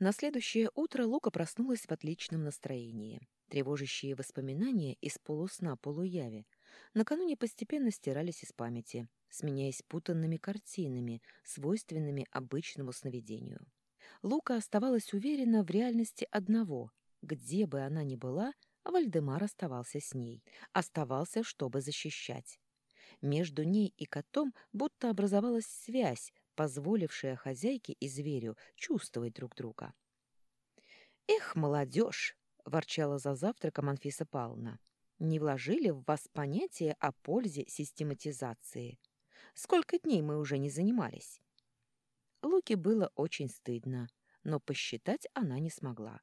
На следующее утро Лука проснулась в отличном настроении. Тревожащие воспоминания из полусна полуяви накануне постепенно стирались из памяти, сменяясь путанными картинами, свойственными обычному сновидению. Лука оставалась уверена в реальности одного. Где бы она ни была, Вальдемар оставался с ней. Оставался, чтобы защищать. Между ней и котом будто образовалась связь, позволившая хозяйке и зверю чувствовать друг друга. «Эх, молодежь!» — ворчала за завтраком Анфиса Павловна. «Не вложили в вас понятие о пользе систематизации. Сколько дней мы уже не занимались?» Луке было очень стыдно, но посчитать она не смогла.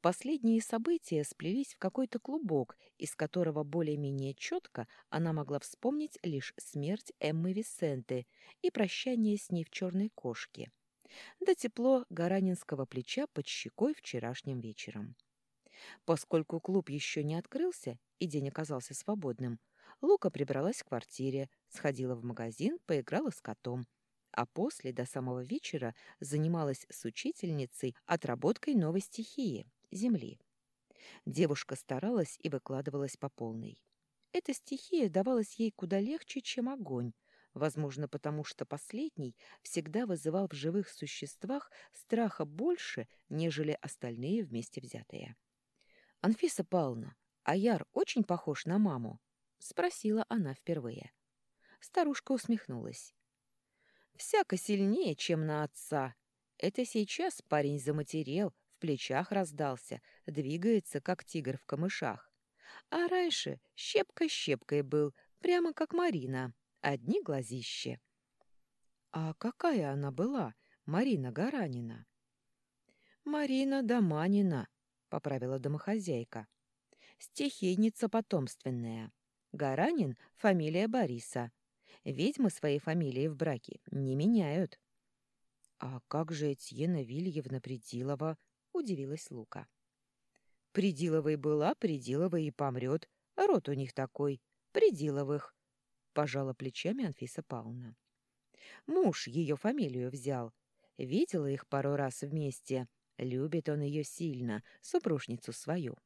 Последние события сплелись в какой-то клубок, из которого более-менее четко она могла вспомнить лишь смерть Эммы Висенты и прощание с ней в черной кошке, да тепло гаранинского плеча под щекой вчерашним вечером. Поскольку клуб еще не открылся и день оказался свободным, Лука прибралась в квартире, сходила в магазин, поиграла с котом, а после до самого вечера занималась с учительницей отработкой новой стихии — земли. Девушка старалась и выкладывалась по полной. Эта стихия давалась ей куда легче, чем огонь, возможно, потому что последний всегда вызывал в живых существах страха больше, нежели остальные вместе взятые. «Анфиса Павловна, а Яр очень похож на маму?» — спросила она впервые. Старушка усмехнулась. Всяко сильнее, чем на отца. Это сейчас парень заматерел, в плечах раздался, двигается, как тигр в камышах. А раньше щепка щепкой был, прямо как Марина, одни глазищи. А какая она была, Марина Гаранина? Марина Доманина, поправила домохозяйка. Стихийница потомственная. Гаранин — фамилия Бориса. Ведьмы своей фамилии в браке не меняют. — А как же Этьена Вильевна Придилова? — удивилась Лука. — Придиловой была, Придиловой и помрет. Род у них такой. Придиловых. — пожала плечами Анфиса Павловна. Муж ее фамилию взял. Видела их пару раз вместе. Любит он ее сильно, супружницу свою.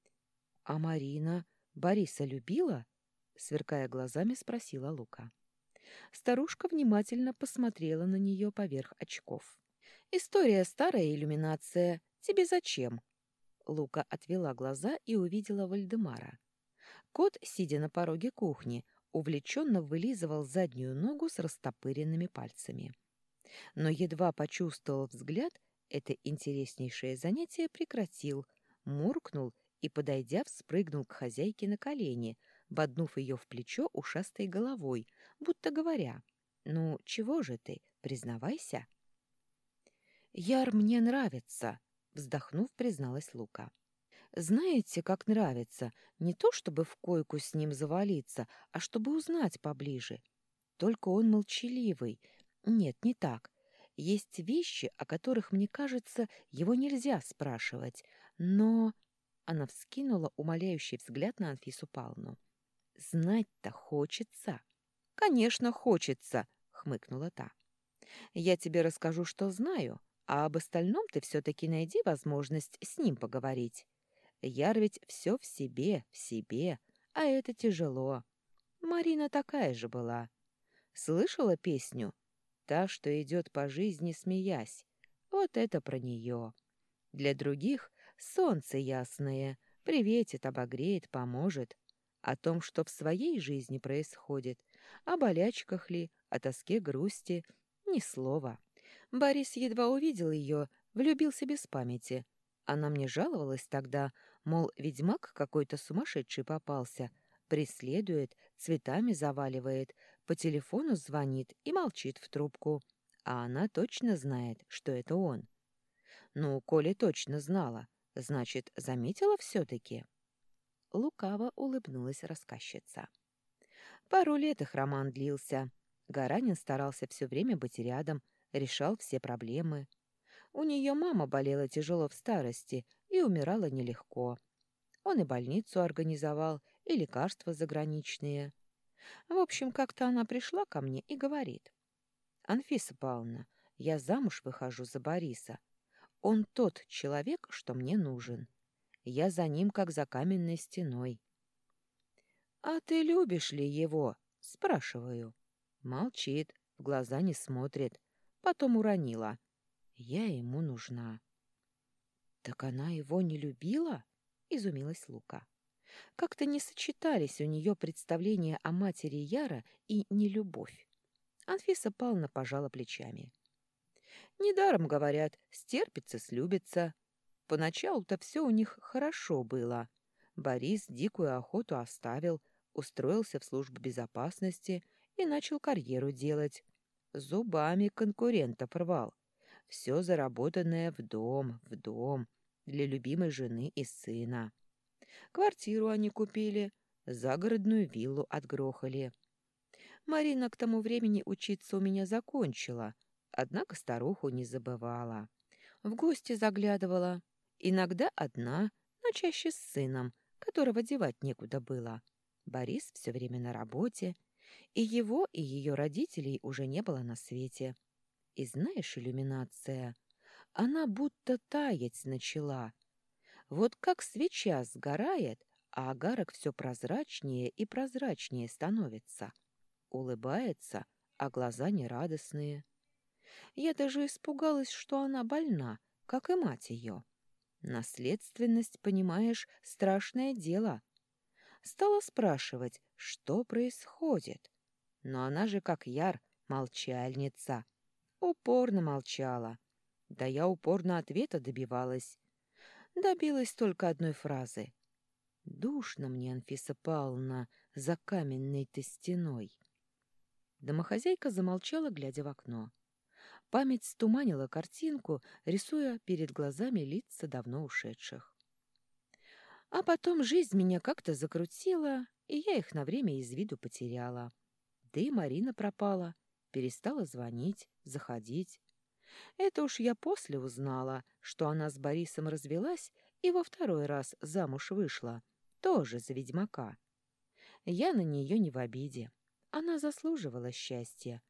— А Марина Бориса любила? Сверкая глазами, спросила Лука. Старушка внимательно посмотрела на нее поверх очков. «История старая иллюминация. Тебе зачем?» Лука отвела глаза и увидела Вальдемара. Кот, сидя на пороге кухни, увлеченно вылизывал заднюю ногу с растопыренными пальцами. Но едва почувствовал взгляд, это интереснейшее занятие прекратил, муркнул и, подойдя, вспрыгнул к хозяйке на колени, боднув ее в плечо ушастой головой, будто говоря, «Ну, чего же ты, признавайся?» «Яр мне нравится», — вздохнув, призналась Лука. «Знаете, как нравится, не то чтобы в койку с ним завалиться, а чтобы узнать поближе. Только он молчаливый. Нет, не так. Есть вещи, о которых, мне кажется, его нельзя спрашивать. Но...» Она вскинула умоляющий взгляд на Анфису Павловну. Знать-то хочется. Конечно, хочется, хмыкнула та. Я тебе расскажу, что знаю, а об остальном ты все-таки найди возможность с ним поговорить. Яр ведь все в себе, в себе, а это тяжело. Марина такая же была. Слышала песню? Та, что идет по жизни, смеясь. Вот это про нее. Для других солнце ясное, приветит, обогреет, поможет о том, что в своей жизни происходит, о болячках ли, о тоске, грусти, ни слова. Борис едва увидел ее, влюбился без памяти. Она мне жаловалась тогда, мол, ведьмак какой-то сумасшедший попался, преследует, цветами заваливает, по телефону звонит и молчит в трубку. А она точно знает, что это он. Ну, Коля точно знала, значит, заметила все-таки. Лукаво улыбнулась рассказчица. Пару лет их роман длился. Гаранин старался все время быть рядом, решал все проблемы. У нее мама болела тяжело в старости и умирала нелегко. Он и больницу организовал, и лекарства заграничные. В общем, как-то она пришла ко мне и говорит. «Анфиса Павловна, я замуж выхожу за Бориса. Он тот человек, что мне нужен. Я за ним, как за каменной стеной. «А ты любишь ли его?» — спрашиваю. Молчит, в глаза не смотрит. Потом уронила. Я ему нужна. «Так она его не любила?» — изумилась Лука. Как-то не сочетались у нее представления о матери Яра и нелюбовь. Анфиса Павловна пожала плечами. Недаром говорят, стерпится, слюбится. Поначалу-то все у них хорошо было. Борис дикую охоту оставил, устроился в службу безопасности и начал карьеру делать. Зубами конкурентов рвал. Все заработанное в дом, в дом, для любимой жены и сына. Квартиру они купили, загородную виллу отгрохали. Марина к тому времени учиться у меня закончила, однако старуху не забывала. В гости заглядывала, иногда одна, но чаще с сыном, которого девать некуда было. Борис все время на работе, и его, и ее родителей уже не было на свете. И знаешь, иллюминация, она будто таять начала. Вот как свеча сгорает, а агарок все прозрачнее и прозрачнее становится. Улыбается, а глаза нерадостные. Я даже испугалась, что она больна, как и мать ее. Наследственность, понимаешь, страшное дело. Стала спрашивать, что происходит. Но она же, как яр, молчальница. Упорно молчала. Да я упорно ответа добивалась. Добилась только одной фразы. «Душно мне, Анфиса Павловна, за каменной-то стеной». Домохозяйка замолчала, глядя в окно. Память стуманила картинку, рисуя перед глазами лица давно ушедших. А потом жизнь меня как-то закрутила, и я их на время из виду потеряла. Да и Марина пропала, перестала звонить, заходить. Это уж я после узнала, что она с Борисом развелась и во второй раз замуж вышла, тоже за ведьмака. Я на нее не в обиде. Она заслуживала счастья,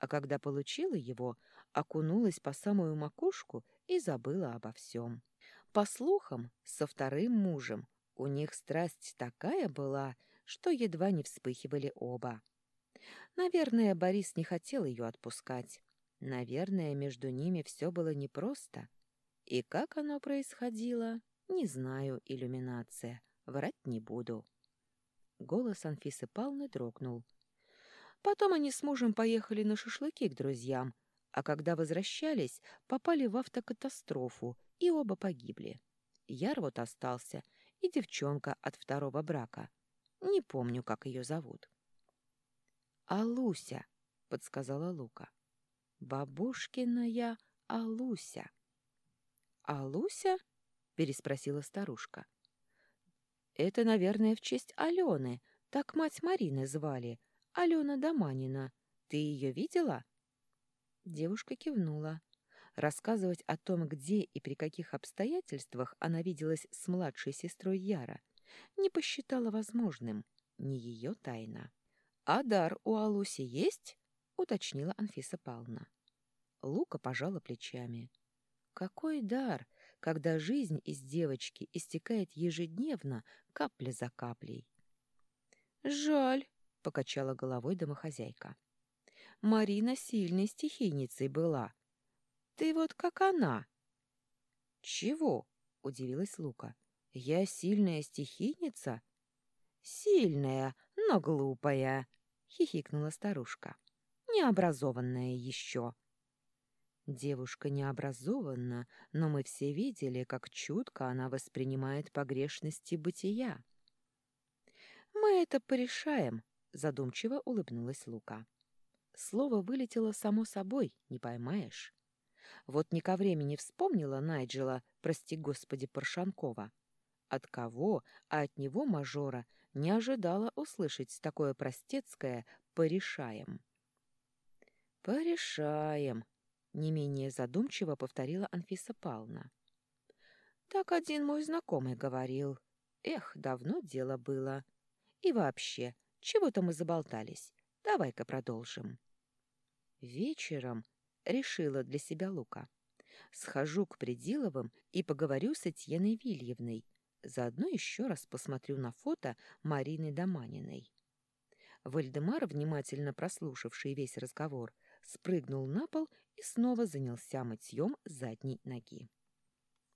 а когда получила его, окунулась по самую макушку и забыла обо всем. По слухам, со вторым мужем у них страсть такая была, что едва не вспыхивали оба. Наверное, Борис не хотел ее отпускать. Наверное, между ними все было непросто. И как оно происходило, не знаю, иллюминация, врать не буду. Голос Анфисы Павловны дрогнул. Потом они с мужем поехали на шашлыки к друзьям, а когда возвращались, попали в автокатастрофу, и оба погибли. Яр вот остался, и девчонка от второго брака. Не помню, как ее зовут. «Алуся», — подсказала Лука. «Бабушкиная Алуся». «Алуся?» — переспросила старушка. «Это, наверное, в честь Алены. Так мать Марины звали. Алена Доманина. Ты ее видела?» Девушка кивнула. Рассказывать о том, где и при каких обстоятельствах она виделась с младшей сестрой Яра, не посчитала возможным. Не ее тайна. «А дар у Алуси есть?» — уточнила Анфиса Павловна. Лука пожала плечами. «Какой дар, когда жизнь из девочки истекает ежедневно, капля за каплей?» «Жаль», — покачала головой домохозяйка. «Марина сильной стихийницей была. Ты вот как она». «Чего?» — удивилась Лука. «Я сильная стихийница?» «Сильная, но глупая», — хихикнула старушка. «Необразованная еще». Девушка необразованна, но мы все видели, как чутко она воспринимает погрешности бытия. «Мы это порешаем», — задумчиво улыбнулась Лука. Слово вылетело само собой, не поймаешь. Вот не ко времени вспомнила Найджела, прости господи, Паршанкова. От кого, а от него, мажора, не ожидала услышать такое простецкое «порешаем». «Порешаем», — не менее задумчиво повторила Анфиса Павловна. «Так один мой знакомый говорил. Эх, давно дело было. И вообще, чего-то мы заболтались. Давай-ка продолжим. Вечером, решила для себя Лука, Схожу к Пределовым и поговорю с Этьеной Вильевной. Заодно еще раз посмотрю на фото Марины Доманиной. Вальдемар, внимательно прослушавший весь разговор, спрыгнул на пол и снова занялся мытьем задней ноги.